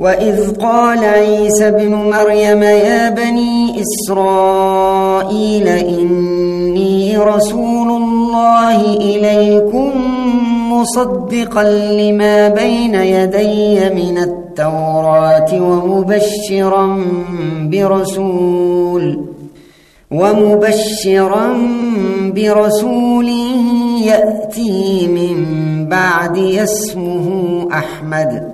وإذ قال عيسى ابن مريم يا بني إسرائيل إني رسول الله إليكم مصدقا لما بين يدي من التوراة ومبشرا برسول ومبشرا برسول يأتي من بعد اسمه أحمد